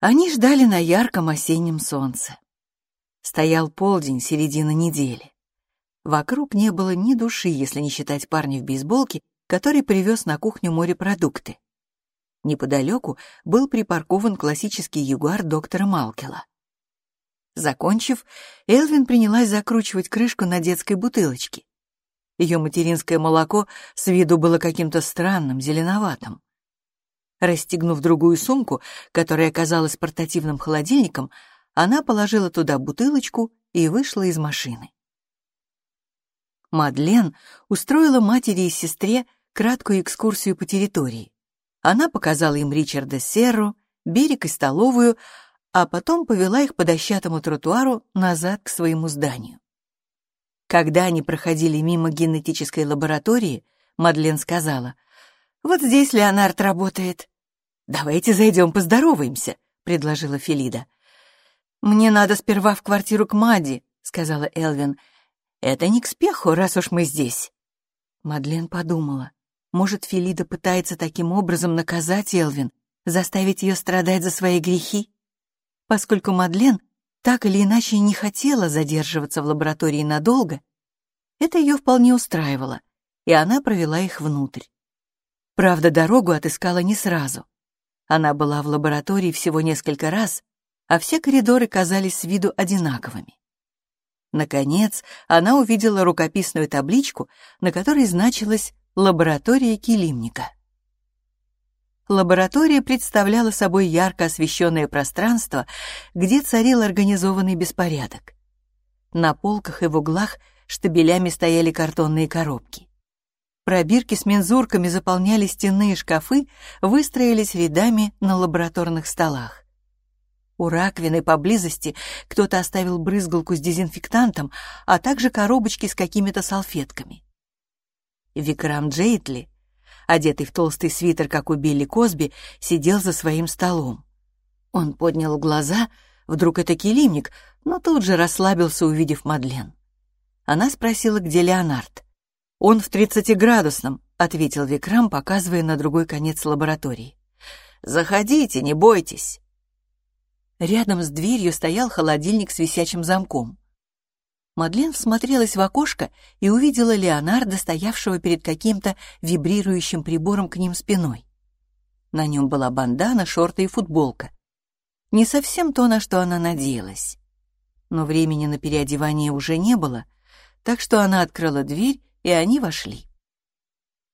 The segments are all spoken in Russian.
Они ждали на ярком осеннем солнце. Стоял полдень, середина недели. Вокруг не было ни души, если не считать парня в бейсболке, который привез на кухню морепродукты. Неподалеку был припаркован классический ягуар доктора Малкела. Закончив, Элвин принялась закручивать крышку на детской бутылочке. Ее материнское молоко с виду было каким-то странным, зеленоватым. Расстегнув другую сумку, которая оказалась портативным холодильником, она положила туда бутылочку и вышла из машины. Мадлен устроила матери и сестре краткую экскурсию по территории. Она показала им Ричарда Серру, берег и столовую, а потом повела их по дощатому тротуару назад к своему зданию. Когда они проходили мимо генетической лаборатории, Мадлен сказала, «Вот здесь Леонард работает». «Давайте зайдем поздороваемся», — предложила Филида. «Мне надо сперва в квартиру к Мади», — сказала Элвин. «Это не к спеху, раз уж мы здесь». Мадлен подумала. Может, Филида пытается таким образом наказать Элвин, заставить ее страдать за свои грехи? Поскольку Мадлен так или иначе не хотела задерживаться в лаборатории надолго, это ее вполне устраивало, и она провела их внутрь. Правда, дорогу отыскала не сразу. Она была в лаборатории всего несколько раз, а все коридоры казались с виду одинаковыми. Наконец, она увидела рукописную табличку, на которой значилось «Лаборатория килимника». Лаборатория представляла собой ярко освещенное пространство, где царил организованный беспорядок. На полках и в углах штабелями стояли картонные коробки. Пробирки с мензурками заполняли стенные шкафы, выстроились рядами на лабораторных столах. У раковины поблизости кто-то оставил брызгалку с дезинфектантом, а также коробочки с какими-то салфетками. Викрам Джейтли, одетый в толстый свитер, как у Билли Косби, сидел за своим столом. Он поднял глаза, вдруг это килимник, но тут же расслабился, увидев Мадлен. Она спросила, где Леонард. «Он в тридцатиградусном», — ответил Викрам, показывая на другой конец лаборатории. «Заходите, не бойтесь». Рядом с дверью стоял холодильник с висячим замком. Мадлен всмотрелась в окошко и увидела Леонардо, стоявшего перед каким-то вибрирующим прибором к ним спиной. На нем была бандана, шорты и футболка. Не совсем то, на что она надеялась. Но времени на переодевание уже не было, так что она открыла дверь, и они вошли.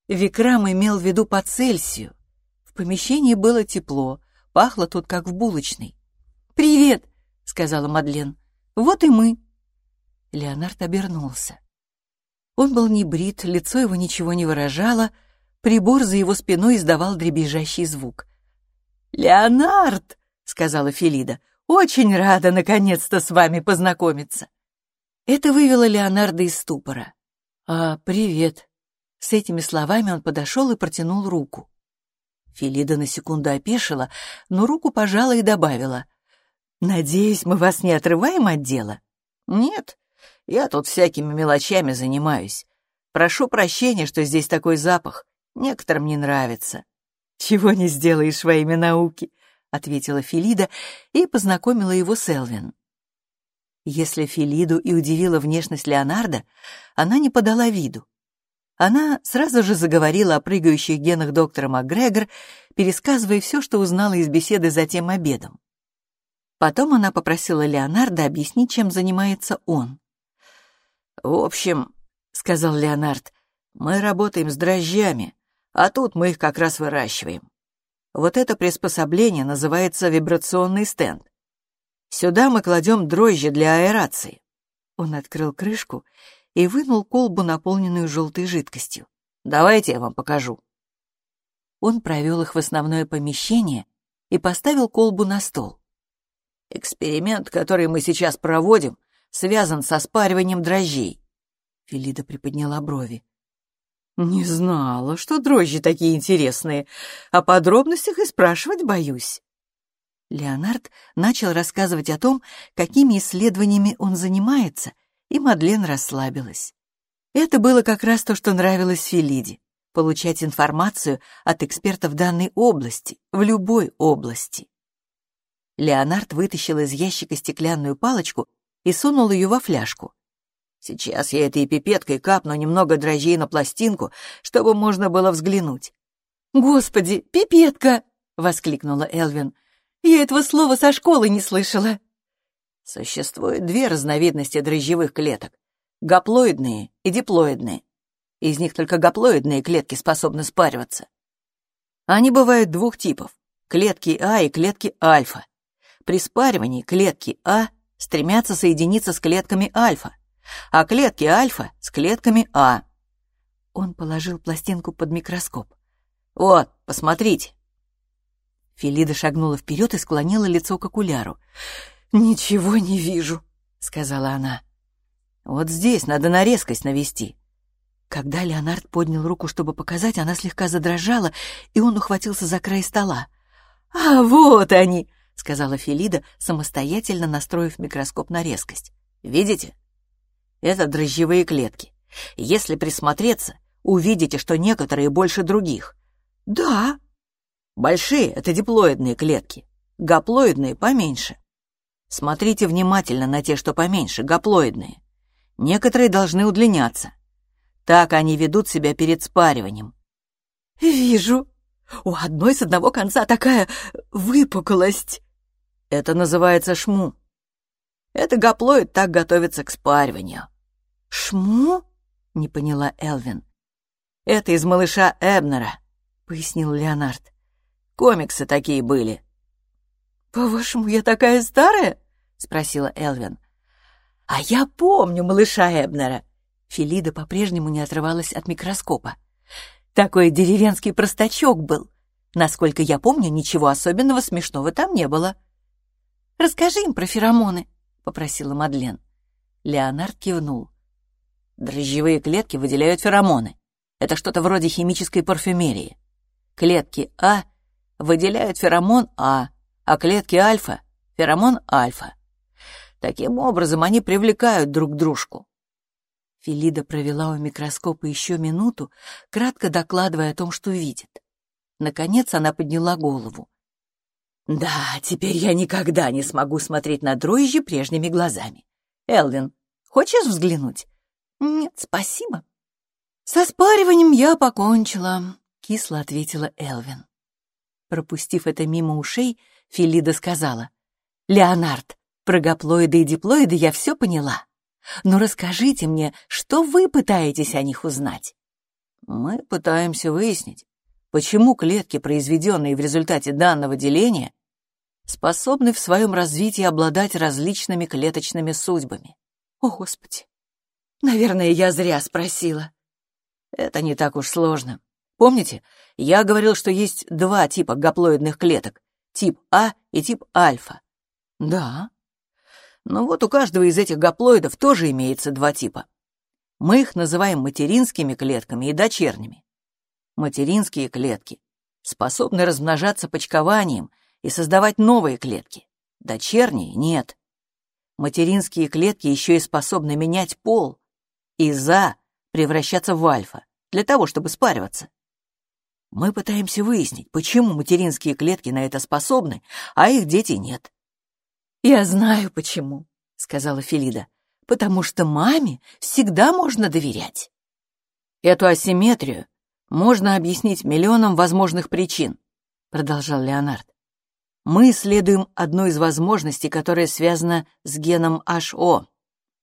Викрам имел в виду по Цельсию. В помещении было тепло, пахло тут как в булочной. «Привет!» — сказала Мадлен. «Вот и мы!» Леонард обернулся. Он был не брит, лицо его ничего не выражало, прибор за его спиной издавал дребезжащий звук. «Леонард!» — сказала Филида. «Очень рада наконец-то с вами познакомиться!» Это вывело Леонарда из ступора. «А, привет!» С этими словами он подошел и протянул руку. Филида на секунду опешила, но руку пожала и добавила. «Надеюсь, мы вас не отрываем от дела?» «Нет, я тут всякими мелочами занимаюсь. Прошу прощения, что здесь такой запах. Некоторым не нравится». «Чего не сделаешь во имя науки», — ответила Филида и познакомила его с Элвин. Если Филиду и удивила внешность Леонардо, она не подала виду. Она сразу же заговорила о прыгающих генах доктора МакГрегор, пересказывая все, что узнала из беседы за тем обедом. Потом она попросила Леонардо объяснить, чем занимается он. «В общем», — сказал Леонард, — «мы работаем с дрожжами, а тут мы их как раз выращиваем. Вот это приспособление называется вибрационный стенд. Сюда мы кладем дрожжи для аэрации». Он открыл крышку и вынул колбу, наполненную желтой жидкостью. «Давайте я вам покажу». Он провел их в основное помещение и поставил колбу на стол. «Эксперимент, который мы сейчас проводим, связан со спариванием дрожжей. Филида приподняла брови. «Не знала, что дрожжи такие интересные. О подробностях и спрашивать боюсь». Леонард начал рассказывать о том, какими исследованиями он занимается, и Мадлен расслабилась. Это было как раз то, что нравилось Филиде — получать информацию от экспертов данной области, в любой области. Леонард вытащил из ящика стеклянную палочку и сунул ее во фляжку. Сейчас я этой пипеткой капну немного дрожжей на пластинку, чтобы можно было взглянуть. «Господи, пипетка!» — воскликнула Элвин. «Я этого слова со школы не слышала». Существует две разновидности дрожжевых клеток — гаплоидные и диплоидные. Из них только гаплоидные клетки способны спариваться. Они бывают двух типов — клетки А и клетки альфа. При спаривании клетки А стремятся соединиться с клетками альфа, а клетки альфа — с клетками А. Он положил пластинку под микроскоп. «Вот, посмотрите». Филида шагнула вперед и склонила лицо к окуляру. «Ничего не вижу», — сказала она. «Вот здесь надо на резкость навести». Когда Леонард поднял руку, чтобы показать, она слегка задрожала, и он ухватился за край стола. «А вот они!» — сказала Филида, самостоятельно настроив микроскоп на резкость. «Видите? Это дрожжевые клетки. Если присмотреться, увидите, что некоторые больше других. Да. Большие — это диплоидные клетки, гаплоидные — поменьше. Смотрите внимательно на те, что поменьше, гаплоидные. Некоторые должны удлиняться. Так они ведут себя перед спариванием. «Вижу. У одной с одного конца такая выпуклость». Это называется шму. Это гаплоид так готовится к спариванию. «Шму?» — не поняла Элвин. «Это из малыша Эбнера», — пояснил Леонард. «Комиксы такие были». «По-вашему, я такая старая?» — спросила Элвин. «А я помню малыша Эбнера». Филида по-прежнему не отрывалась от микроскопа. «Такой деревенский простачок был. Насколько я помню, ничего особенного смешного там не было». «Расскажи им про феромоны», — попросила Мадлен. Леонард кивнул. «Дрожжевые клетки выделяют феромоны. Это что-то вроде химической парфюмерии. Клетки А выделяют феромон А, а клетки альфа — феромон альфа. Таким образом они привлекают друг дружку. Филида провела у микроскопа еще минуту, кратко докладывая о том, что видит. Наконец она подняла голову. «Да, теперь я никогда не смогу смотреть на дрожжи прежними глазами. Элвин, хочешь взглянуть?» «Нет, спасибо». «Со спариванием я покончила», кисло ответила Элвин. Пропустив это мимо ушей, Филида сказала. «Леонард, про гаплоиды и диплоиды я все поняла. Но расскажите мне, что вы пытаетесь о них узнать?» «Мы пытаемся выяснить, почему клетки, произведенные в результате данного деления, способны в своем развитии обладать различными клеточными судьбами. О, Господи! Наверное, я зря спросила. Это не так уж сложно. Помните, я говорил, что есть два типа гаплоидных клеток, тип А и тип альфа? Да. Ну вот у каждого из этих гаплоидов тоже имеется два типа. Мы их называем материнскими клетками и дочерними. Материнские клетки способны размножаться почкованием и создавать новые клетки. Дочерние — нет. Материнские клетки еще и способны менять пол, из А превращаться в альфа, для того, чтобы спариваться. Мы пытаемся выяснить, почему материнские клетки на это способны, а их дети нет. «Я знаю, почему», — сказала Филида. «Потому что маме всегда можно доверять». «Эту асимметрию можно объяснить миллионом возможных причин», — продолжал Леонард. «Мы исследуем одну из возможностей, которая связана с геном HO.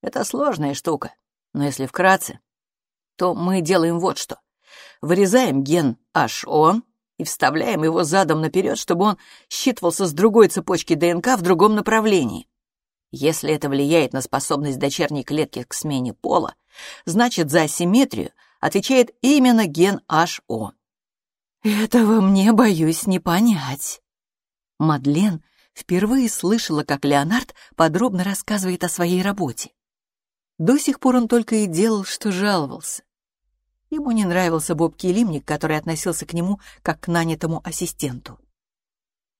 Это сложная штука, но если вкратце, то мы делаем вот что — вырезаем ген HO и вставляем его задом наперед, чтобы он считывался с другой цепочки ДНК в другом направлении. Если это влияет на способность дочерней клетки к смене пола, значит, за асимметрию отвечает именно ген HO. «Этого мне, боюсь, не понять». Мадлен впервые слышала, как Леонард подробно рассказывает о своей работе. До сих пор он только и делал, что жаловался. Ему не нравился Боб Килимник, который относился к нему как к нанятому ассистенту.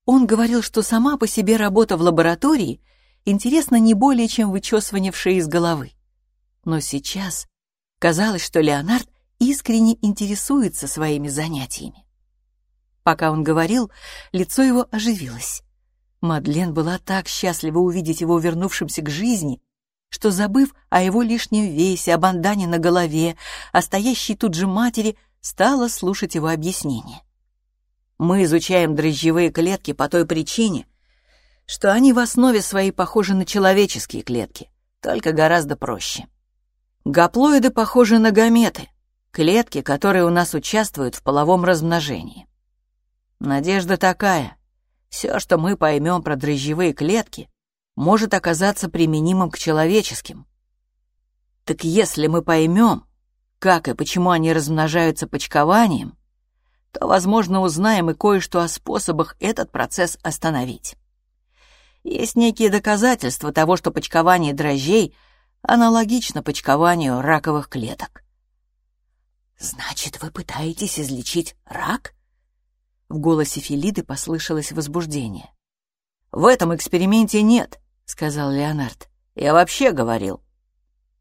Он говорил, что сама по себе работа в лаборатории интересна не более, чем вычесывание в шее из головы. Но сейчас казалось, что Леонард искренне интересуется своими занятиями. Пока он говорил, лицо его оживилось. Мадлен была так счастлива увидеть его вернувшимся к жизни, что, забыв о его лишнем весе, о бандане на голове, о стоящей тут же матери, стала слушать его объяснение. Мы изучаем дрожжевые клетки по той причине, что они в основе своей похожи на человеческие клетки, только гораздо проще. Гаплоиды похожи на гаметы, клетки, которые у нас участвуют в половом размножении. Надежда такая. Все, что мы поймем про дрожжевые клетки, может оказаться применимым к человеческим. Так если мы поймем, как и почему они размножаются почкованием, то, возможно, узнаем и кое-что о способах этот процесс остановить. Есть некие доказательства того, что почкование дрожжей аналогично почкованию раковых клеток. «Значит, вы пытаетесь излечить рак?» В голосе Филиды послышалось возбуждение. «В этом эксперименте нет», — сказал Леонард. «Я вообще говорил.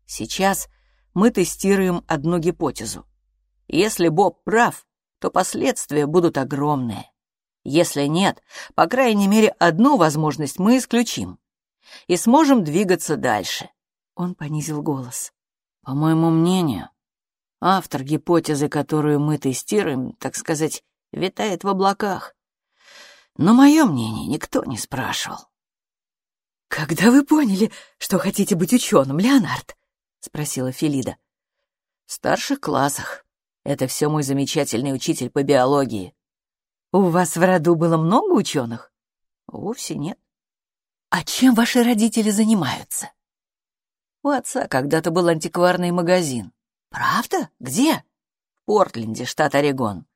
Сейчас мы тестируем одну гипотезу. Если Боб прав, то последствия будут огромные. Если нет, по крайней мере, одну возможность мы исключим и сможем двигаться дальше. Он понизил голос. По моему мнению, автор гипотезы, которую мы тестируем, так сказать, витает в облаках. Но мое мнение никто не спрашивал. «Когда вы поняли, что хотите быть ученым, Леонард?» — спросила Филида. «В старших классах. Это все мой замечательный учитель по биологии. У вас в роду было много ученых? Вовсе нет. А чем ваши родители занимаются? У отца когда-то был антикварный магазин. Правда? Где? В Портленде, штат Орегон.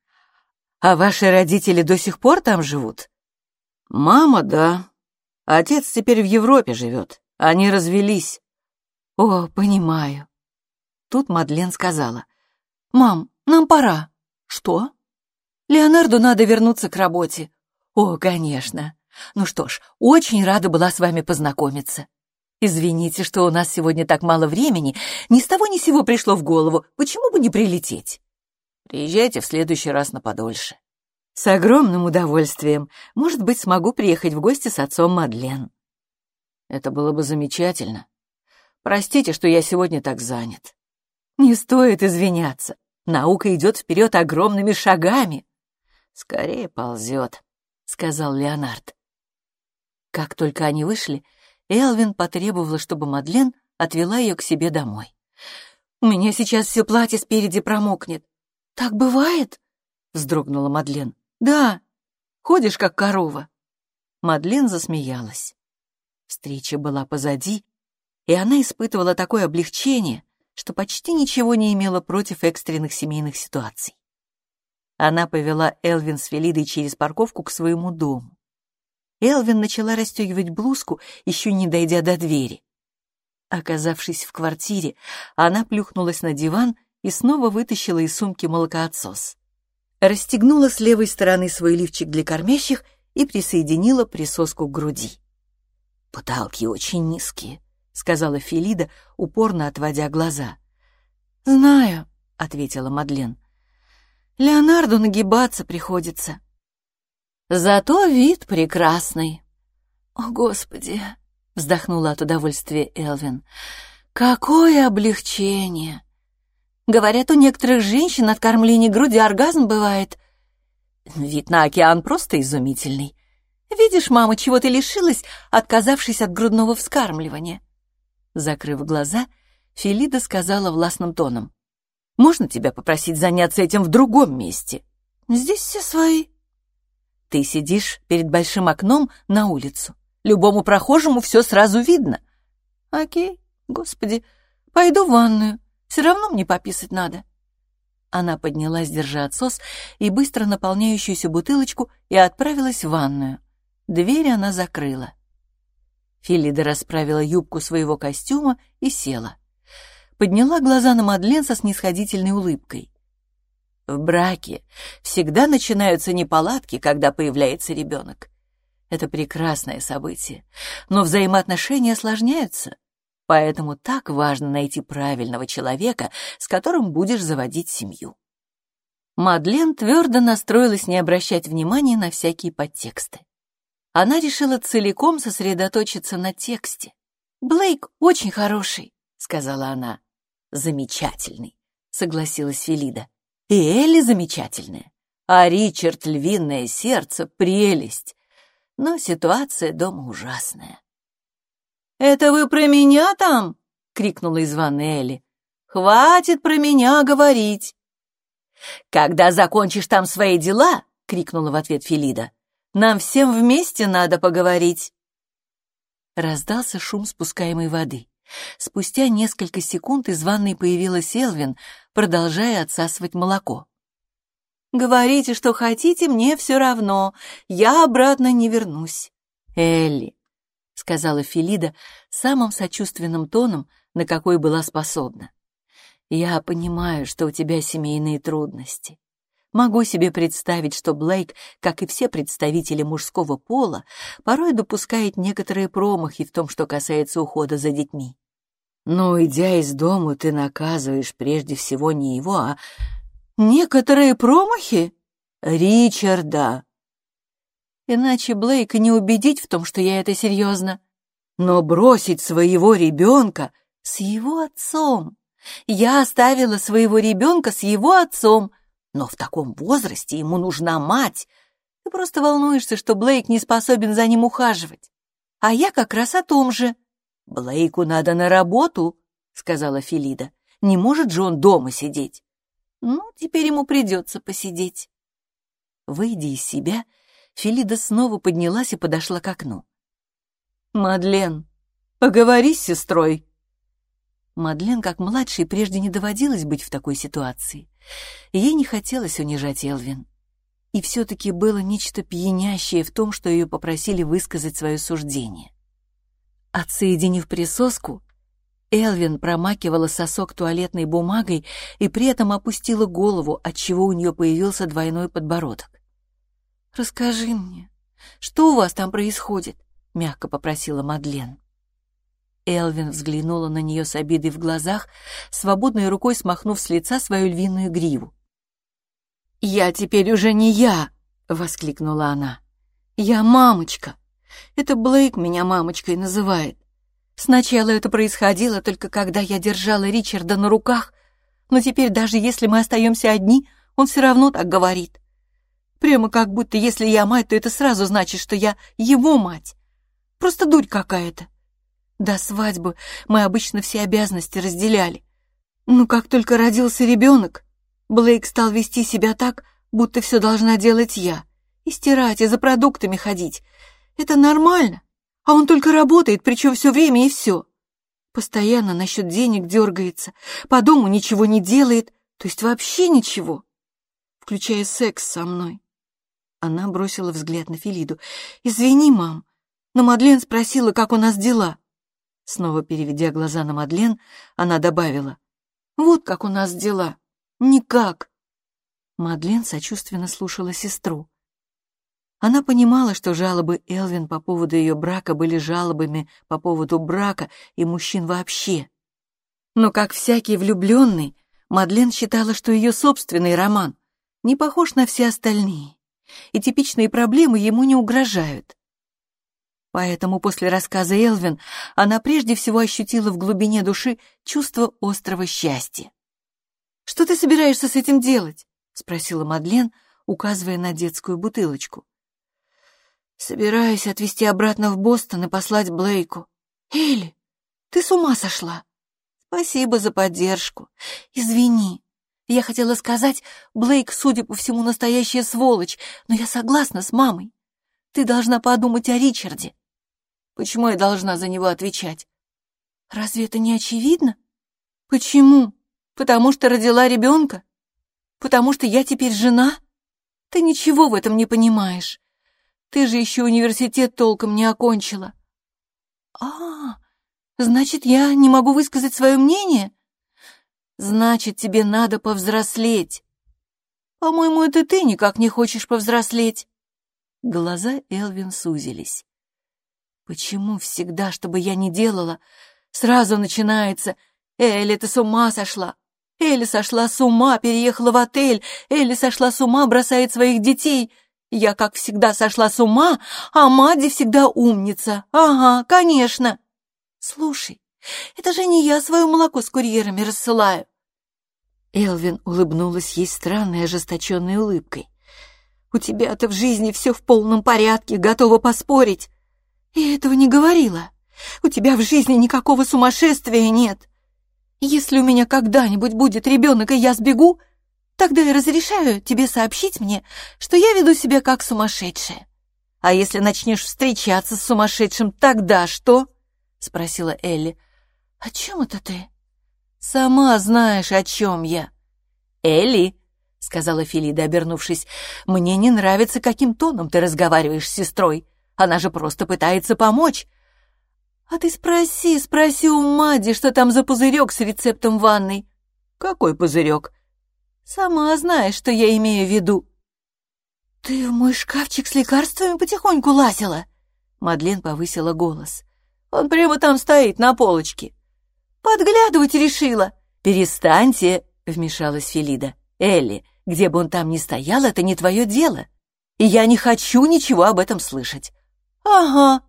А ваши родители до сих пор там живут? Мама, да. Отец теперь в Европе живет. Они развелись. О, понимаю. Тут Мадлен сказала. Мам, нам пора. Что? Леонарду надо вернуться к работе. О, конечно. Ну что ж, очень рада была с вами познакомиться. Извините, что у нас сегодня так мало времени. Ни с того ни сего пришло в голову. Почему бы не прилететь? Приезжайте в следующий раз на подольше. С огромным удовольствием. Может быть, смогу приехать в гости с отцом Мадлен. Это было бы замечательно. Простите, что я сегодня так занят. Не стоит извиняться. Наука идет вперед огромными шагами. «Скорее ползет», — сказал Леонард. Как только они вышли, Элвин потребовала, чтобы Мадлен отвела ее к себе домой. «У меня сейчас все платье спереди промокнет». «Так бывает?» — вздрогнула Мадлен. «Да. Ходишь, как корова». Мадлен засмеялась. Встреча была позади, и она испытывала такое облегчение, что почти ничего не имела против экстренных семейных ситуаций. Она повела Элвин с Фелидой через парковку к своему дому. Элвин начала расстегивать блузку, еще не дойдя до двери. Оказавшись в квартире, она плюхнулась на диван и снова вытащила из сумки молокоотсос. Расстегнула с левой стороны свой лифчик для кормящих и присоединила присоску к груди. «Потолки очень низкие», — сказала Фелида, упорно отводя глаза. «Знаю», — ответила Мадлен. Леонарду нагибаться приходится. Зато вид прекрасный. О, Господи! Вздохнула от удовольствия Элвин. Какое облегчение! Говорят, у некоторых женщин от кормления груди оргазм бывает. Вид на океан просто изумительный. Видишь, мама, чего ты лишилась, отказавшись от грудного вскармливания? Закрыв глаза, Филида сказала властным тоном. Можно тебя попросить заняться этим в другом месте? Здесь все свои. Ты сидишь перед большим окном на улицу. Любому прохожему все сразу видно. Окей, господи, пойду в ванную. Все равно мне пописать надо. Она поднялась, держа отсос и быстро наполняющуюся бутылочку, и отправилась в ванную. Дверь она закрыла. Филида расправила юбку своего костюма и села подняла глаза на Мадлен со снисходительной улыбкой. В браке всегда начинаются неполадки, когда появляется ребенок. Это прекрасное событие, но взаимоотношения осложняются, поэтому так важно найти правильного человека, с которым будешь заводить семью. Мадлен твердо настроилась не обращать внимания на всякие подтексты. Она решила целиком сосредоточиться на тексте. «Блейк очень хороший», — сказала она. «Замечательный», — согласилась Филида. «И Элли замечательная, а Ричард — львиное сердце, прелесть. Но ситуация дома ужасная». «Это вы про меня там?» — крикнула из ванной Элли. «Хватит про меня говорить!» «Когда закончишь там свои дела!» — крикнула в ответ Филида. «Нам всем вместе надо поговорить!» Раздался шум спускаемой воды. Спустя несколько секунд из ванной появилась Элвин, продолжая отсасывать молоко. «Говорите, что хотите, мне все равно. Я обратно не вернусь». «Элли», — сказала Филида самым сочувственным тоном, на какой была способна. «Я понимаю, что у тебя семейные трудности. Могу себе представить, что Блейк, как и все представители мужского пола, порой допускает некоторые промахи в том, что касается ухода за детьми. Но, идя из дома, ты наказываешь прежде всего не его, а... Некоторые промахи? Ричарда. Иначе Блейка не убедить в том, что я это серьезно. Но бросить своего ребенка с его отцом. Я оставила своего ребенка с его отцом — но в таком возрасте ему нужна мать. Ты просто волнуешься, что Блейк не способен за ним ухаживать. А я как раз о том же. Блейку надо на работу, сказала Филида. Не может же он дома сидеть. Ну, теперь ему придется посидеть. Выйдя из себя, Филида снова поднялась и подошла к окну. «Мадлен, поговори с сестрой», Мадлен, как младшей, прежде не доводилось быть в такой ситуации. Ей не хотелось унижать Элвин. И все-таки было нечто пьянящее в том, что ее попросили высказать свое суждение. Отсоединив присоску, Элвин промакивала сосок туалетной бумагой и при этом опустила голову, отчего у нее появился двойной подбородок. «Расскажи мне, что у вас там происходит?» — мягко попросила Мадлен. Элвин взглянула на нее с обидой в глазах, свободной рукой смахнув с лица свою львиную гриву. «Я теперь уже не я!» — воскликнула она. «Я мамочка. Это Блейк меня мамочкой называет. Сначала это происходило только когда я держала Ричарда на руках, но теперь даже если мы остаемся одни, он все равно так говорит. Прямо как будто если я мать, то это сразу значит, что я его мать. Просто дурь какая-то. До свадьбы мы обычно все обязанности разделяли. Но как только родился ребенок, Блейк стал вести себя так, будто все должна делать я. И стирать, и за продуктами ходить. Это нормально. А он только работает, причем все время и все. Постоянно насчет денег дергается, по дому ничего не делает, то есть вообще ничего. Включая секс со мной. Она бросила взгляд на Филиду. «Извини, мам, но Мадлен спросила, как у нас дела». Снова переведя глаза на Мадлен, она добавила. «Вот как у нас дела. Никак». Мадлен сочувственно слушала сестру. Она понимала, что жалобы Элвин по поводу ее брака были жалобами по поводу брака и мужчин вообще. Но, как всякий влюбленный, Мадлен считала, что ее собственный роман не похож на все остальные, и типичные проблемы ему не угрожают. Поэтому после рассказа Элвин она прежде всего ощутила в глубине души чувство острого счастья. «Что ты собираешься с этим делать?» — спросила Мадлен, указывая на детскую бутылочку. «Собираюсь отвезти обратно в Бостон и послать Блейку». «Элли, ты с ума сошла?» «Спасибо за поддержку. Извини. Я хотела сказать, Блейк, судя по всему, настоящая сволочь, но я согласна с мамой. Ты должна подумать о Ричарде. Почему я должна за него отвечать? Разве это не очевидно? Почему? Потому что родила ребенка? Потому что я теперь жена? Ты ничего в этом не понимаешь. Ты же еще университет толком не окончила. А, значит, я не могу высказать свое мнение? Значит, тебе надо повзрослеть. По-моему, это ты никак не хочешь повзрослеть. Глаза Элвин сузились. Почему всегда, что бы я ни делала, сразу начинается «Элли, ты с ума сошла! Элли сошла с ума, переехала в отель! Элли сошла с ума, бросает своих детей!» Я, как всегда, сошла с ума, а Мадди всегда умница. Ага, конечно. Слушай, это же не я свое молоко с курьерами рассылаю. Элвин улыбнулась ей странной ожесточенной улыбкой. «У тебя-то в жизни все в полном порядке, готова поспорить. И этого не говорила. У тебя в жизни никакого сумасшествия нет. Если у меня когда-нибудь будет ребенок, и я сбегу, тогда я разрешаю тебе сообщить мне, что я веду себя как сумасшедшая. А если начнешь встречаться с сумасшедшим, тогда что?» — спросила Элли. «О чем это ты?» «Сама знаешь, о чем я». «Элли», — сказала Филида, обернувшись, — «мне не нравится, каким тоном ты разговариваешь с сестрой. Она же просто пытается помочь». «А ты спроси, спроси у Мади, что там за пузырек с рецептом ванной». «Какой пузырек?» «Сама знаешь, что я имею в виду». «Ты в мой шкафчик с лекарствами потихоньку лазила?» Мадлен повысила голос. «Он прямо там стоит, на полочке». «Подглядывать решила!» «Перестаньте!» — вмешалась Филида. «Элли, где бы он там ни стоял, это не твое дело. И я не хочу ничего об этом слышать». «Ага,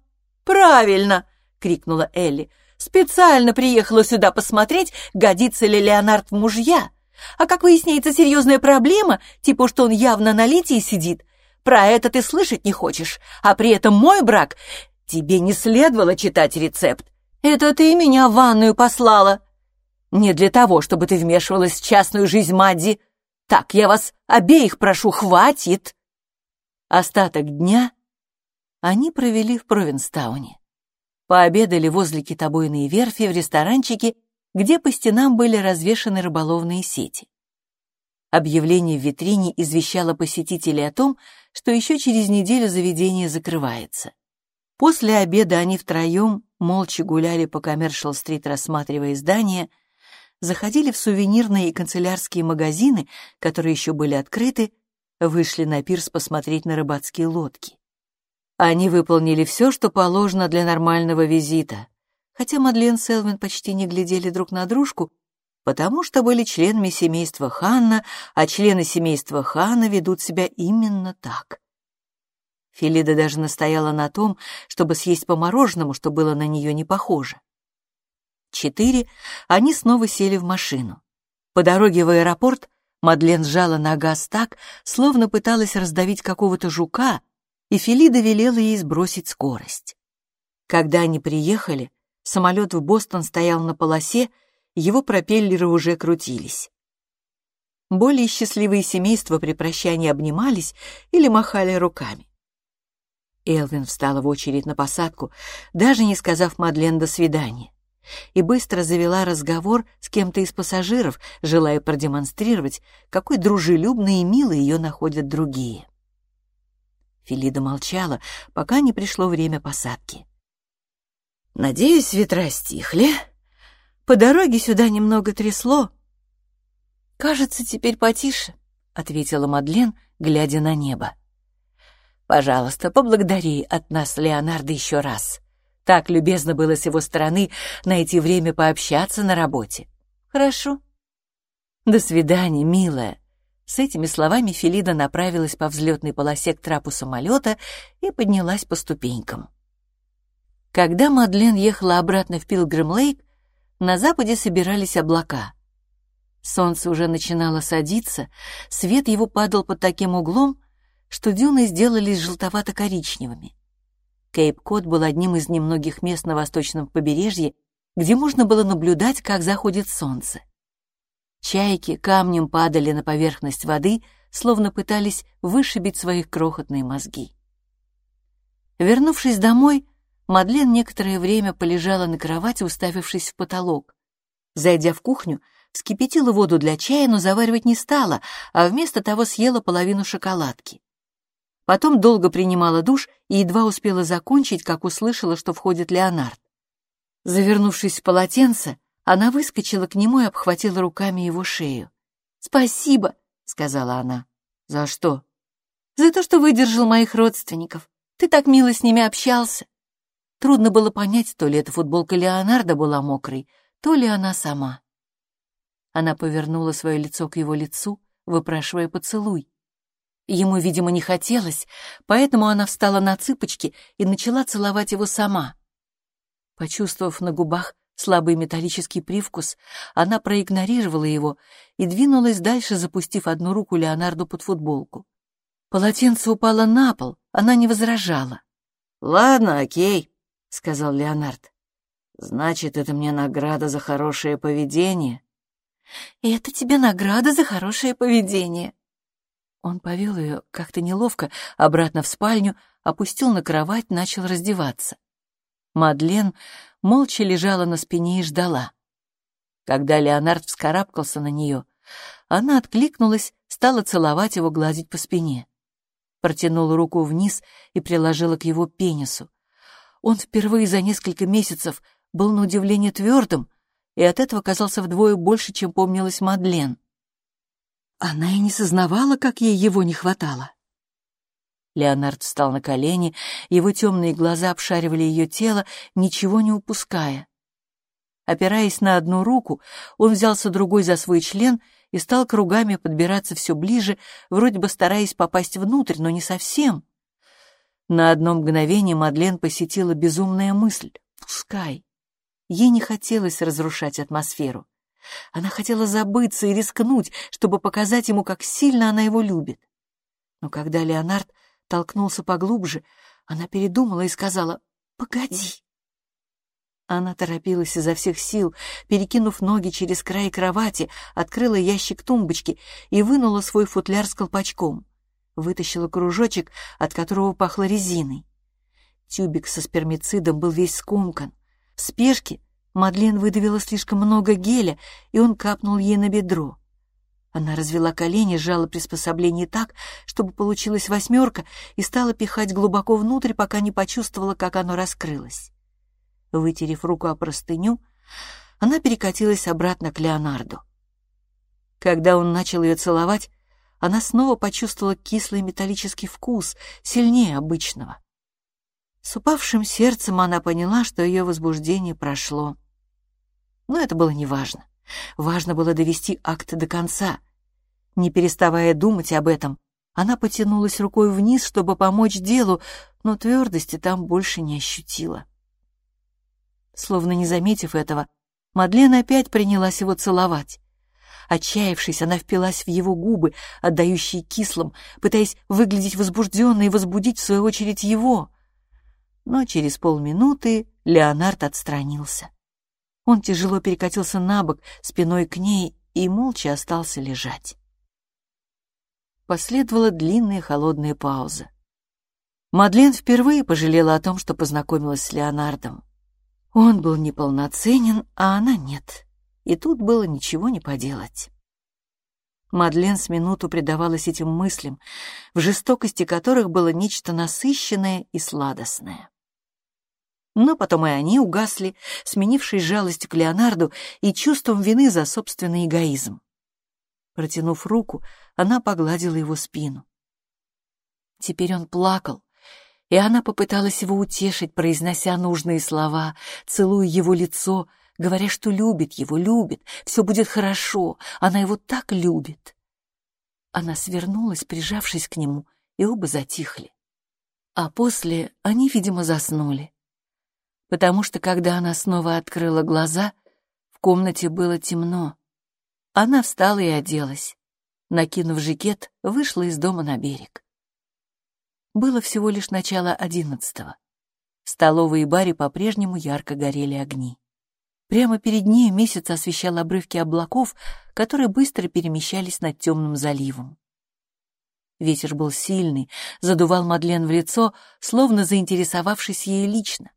правильно!» — крикнула Элли. «Специально приехала сюда посмотреть, годится ли Леонард в мужья. А как выясняется серьезная проблема, типа что он явно на литии сидит, про это ты слышать не хочешь, а при этом мой брак... Тебе не следовало читать рецепт. Это ты меня в ванную послала. Не для того, чтобы ты вмешивалась в частную жизнь Мадди. Так, я вас обеих прошу, хватит. Остаток дня они провели в Провинстауне. Пообедали возле китобойной верфи в ресторанчике, где по стенам были развешаны рыболовные сети. Объявление в витрине извещало посетителей о том, что еще через неделю заведение закрывается. После обеда они втроем молча гуляли по Коммершал-стрит, рассматривая здания, заходили в сувенирные и канцелярские магазины, которые еще были открыты, вышли на пирс посмотреть на рыбацкие лодки. Они выполнили все, что положено для нормального визита, хотя Мадлен с Элвин почти не глядели друг на дружку, потому что были членами семейства Ханна, а члены семейства Ханна ведут себя именно так. Филида даже настояла на том, чтобы съесть по мороженому, что было на нее не похоже. Четыре они снова сели в машину. По дороге в аэропорт Мадлен сжала на газ так, словно пыталась раздавить какого-то жука, и Филида велела ей сбросить скорость. Когда они приехали, самолет в Бостон стоял на полосе, его пропеллеры уже крутились. Более счастливые семейства при прощании обнимались или махали руками. Элвин встала в очередь на посадку, даже не сказав Мадлен «до свидания», и быстро завела разговор с кем-то из пассажиров, желая продемонстрировать, какой дружелюбной и милой ее находят другие. Филида молчала, пока не пришло время посадки. «Надеюсь, ветра стихли. По дороге сюда немного трясло». «Кажется, теперь потише», — ответила Мадлен, глядя на небо. Пожалуйста, поблагодари от нас Леонардо еще раз. Так любезно было с его стороны найти время пообщаться на работе. Хорошо. До свидания, милая. С этими словами Филида направилась по взлетной полосе к трапу самолета и поднялась по ступенькам. Когда Мадлен ехала обратно в Пилгрим-Лейк, на западе собирались облака. Солнце уже начинало садиться, свет его падал под таким углом, что дюны сделались желтовато-коричневыми. Кейп-Кот был одним из немногих мест на восточном побережье, где можно было наблюдать, как заходит солнце. Чайки камнем падали на поверхность воды, словно пытались вышибить свои крохотные мозги. Вернувшись домой, Мадлен некоторое время полежала на кровати, уставившись в потолок. Зайдя в кухню, вскипятила воду для чая, но заваривать не стала, а вместо того съела половину шоколадки. Потом долго принимала душ и едва успела закончить, как услышала, что входит Леонард. Завернувшись в полотенце, она выскочила к нему и обхватила руками его шею. «Спасибо», — сказала она. «За что?» «За то, что выдержал моих родственников. Ты так мило с ними общался». Трудно было понять, то ли эта футболка Леонардо была мокрой, то ли она сама. Она повернула свое лицо к его лицу, выпрашивая поцелуй. Ему, видимо, не хотелось, поэтому она встала на цыпочки и начала целовать его сама. Почувствовав на губах слабый металлический привкус, она проигнорировала его и двинулась дальше, запустив одну руку Леонарду под футболку. Полотенце упало на пол, она не возражала. «Ладно, окей», — сказал Леонард. «Значит, это мне награда за хорошее поведение?» «И это тебе награда за хорошее поведение», он повел ее как-то неловко обратно в спальню, опустил на кровать, начал раздеваться. Мадлен молча лежала на спине и ждала. Когда Леонард вскарабкался на нее, она откликнулась, стала целовать его, гладить по спине. Протянула руку вниз и приложила к его пенису. Он впервые за несколько месяцев был на удивление твердым и от этого казался вдвое больше, чем помнилась Мадлен. Она и не сознавала, как ей его не хватало. Леонард встал на колени, его темные глаза обшаривали ее тело, ничего не упуская. Опираясь на одну руку, он взялся другой за свой член и стал кругами подбираться все ближе, вроде бы стараясь попасть внутрь, но не совсем. На одно мгновение Мадлен посетила безумная мысль — «пускай». Ей не хотелось разрушать атмосферу. Она хотела забыться и рискнуть, чтобы показать ему, как сильно она его любит. Но когда Леонард толкнулся поглубже, она передумала и сказала «Погоди». Она торопилась изо всех сил, перекинув ноги через край кровати, открыла ящик тумбочки и вынула свой футляр с колпачком. Вытащила кружочек, от которого пахло резиной. Тюбик со спермицидом был весь скомкан. В спешке Мадлен выдавила слишком много геля, и он капнул ей на бедро. Она развела колени, сжала приспособление так, чтобы получилась восьмерка, и стала пихать глубоко внутрь, пока не почувствовала, как оно раскрылось. Вытерев руку о простыню, она перекатилась обратно к Леонарду. Когда он начал ее целовать, она снова почувствовала кислый металлический вкус, сильнее обычного. С упавшим сердцем она поняла, что ее возбуждение прошло. Но это было неважно. Важно было довести акт до конца. Не переставая думать об этом, она потянулась рукой вниз, чтобы помочь делу, но твердости там больше не ощутила. Словно не заметив этого, Мадлен опять принялась его целовать. Отчаявшись, она впилась в его губы, отдающие кислым, пытаясь выглядеть возбужденной и возбудить, в свою очередь, его. Но через полминуты Леонард отстранился. Он тяжело перекатился на бок, спиной к ней, и молча остался лежать. Последовала длинная холодная пауза. Мадлен впервые пожалела о том, что познакомилась с Леонардом. Он был неполноценен, а она нет. И тут было ничего не поделать. Мадлен с минуту предавалась этим мыслям, в жестокости которых было нечто насыщенное и сладостное. Но потом и они угасли, сменившись жалостью к Леонарду и чувством вины за собственный эгоизм. Протянув руку, она погладила его спину. Теперь он плакал, и она попыталась его утешить, произнося нужные слова, целуя его лицо, говоря, что любит его, любит, все будет хорошо, она его так любит. Она свернулась, прижавшись к нему, и оба затихли. А после они, видимо, заснули потому что, когда она снова открыла глаза, в комнате было темно. Она встала и оделась. Накинув жакет, вышла из дома на берег. Было всего лишь начало одиннадцатого. В столовой и баре по-прежнему ярко горели огни. Прямо перед ней месяц освещал обрывки облаков, которые быстро перемещались над темным заливом. Ветер был сильный, задувал Мадлен в лицо, словно заинтересовавшись ей лично.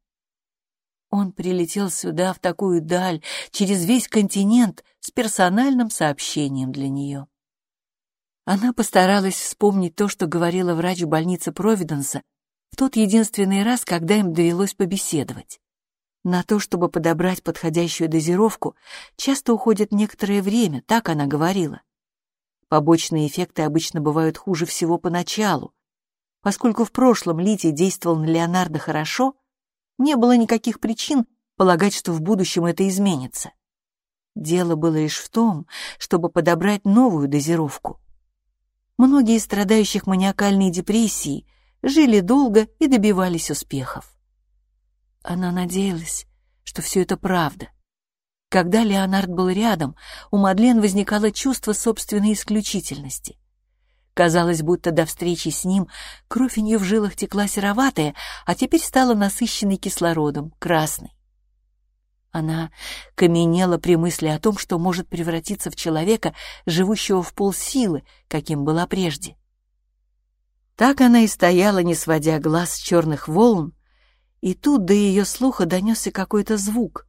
Он прилетел сюда, в такую даль, через весь континент, с персональным сообщением для нее. Она постаралась вспомнить то, что говорила врач в больнице Провиденса в тот единственный раз, когда им довелось побеседовать. На то, чтобы подобрать подходящую дозировку, часто уходит некоторое время, так она говорила. Побочные эффекты обычно бывают хуже всего поначалу. Поскольку в прошлом Литий действовал на Леонардо хорошо, не было никаких причин полагать, что в будущем это изменится. Дело было лишь в том, чтобы подобрать новую дозировку. Многие страдающих маниакальной депрессией жили долго и добивались успехов. Она надеялась, что все это правда. Когда Леонард был рядом, у Мадлен возникало чувство собственной исключительности. Казалось, будто до встречи с ним кровь у нее в жилах текла сероватая, а теперь стала насыщенной кислородом, красной. Она каменела при мысли о том, что может превратиться в человека, живущего в полсилы, каким была прежде. Так она и стояла, не сводя глаз с черных волн, и тут до ее слуха донесся какой-то звук.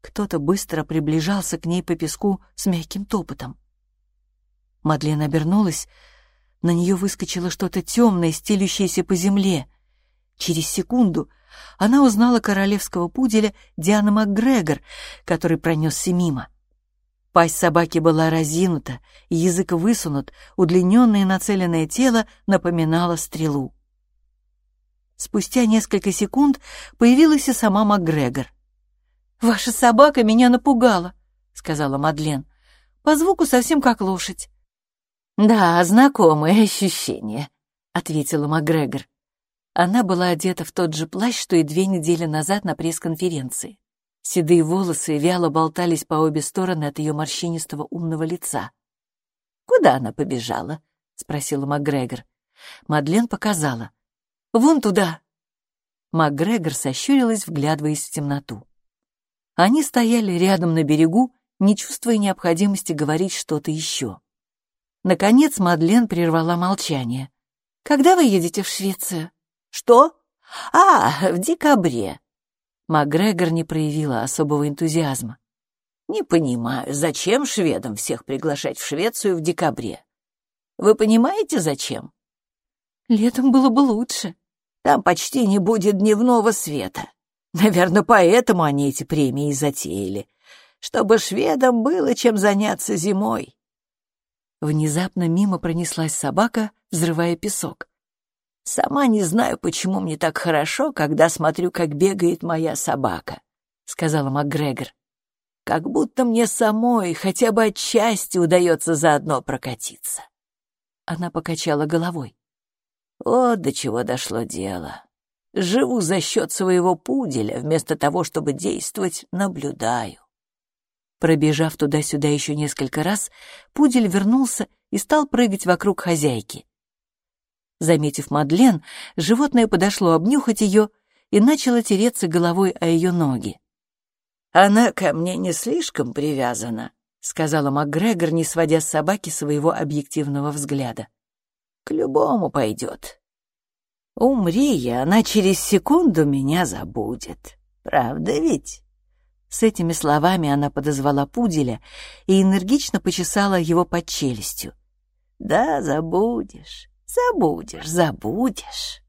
Кто-то быстро приближался к ней по песку с мягким топотом. Мадлен обернулась, на нее выскочило что-то темное, стелющееся по земле. Через секунду — она узнала королевского пуделя Диана МакГрегор, который пронесся мимо. Пасть собаки была разинута, язык высунут, удлиненное нацеленное тело напоминало стрелу. Спустя несколько секунд появилась и сама МакГрегор. «Ваша собака меня напугала», — сказала Мадлен. «По звуку совсем как лошадь». «Да, знакомое ощущение», — ответила МакГрегор. Она была одета в тот же плащ, что и две недели назад на пресс-конференции. Седые волосы вяло болтались по обе стороны от ее морщинистого умного лица. «Куда она побежала?» — спросила МакГрегор. Мадлен показала. «Вон туда!» МакГрегор сощурилась, вглядываясь в темноту. Они стояли рядом на берегу, не чувствуя необходимости говорить что-то еще. Наконец Мадлен прервала молчание. «Когда вы едете в Швецию?» «Что? А, в декабре». Макгрегор не проявила особого энтузиазма. «Не понимаю, зачем шведам всех приглашать в Швецию в декабре? Вы понимаете, зачем?» «Летом было бы лучше». «Там почти не будет дневного света. Наверное, поэтому они эти премии затеяли, чтобы шведам было чем заняться зимой». Внезапно мимо пронеслась собака, взрывая песок. «Сама не знаю, почему мне так хорошо, когда смотрю, как бегает моя собака», — сказала МакГрегор. «Как будто мне самой хотя бы отчасти удается заодно прокатиться». Она покачала головой. «Вот до чего дошло дело. Живу за счет своего пуделя, вместо того, чтобы действовать, наблюдаю». Пробежав туда-сюда еще несколько раз, пудель вернулся и стал прыгать вокруг хозяйки. Заметив Мадлен, животное подошло обнюхать ее и начало тереться головой о ее ноги. «Она ко мне не слишком привязана», — сказала МакГрегор, не сводя с собаки своего объективного взгляда. «К любому пойдет. Умри я, она через секунду меня забудет. Правда ведь?» С этими словами она подозвала пуделя и энергично почесала его под челюстью. «Да, забудешь. Забудешь, забудешь.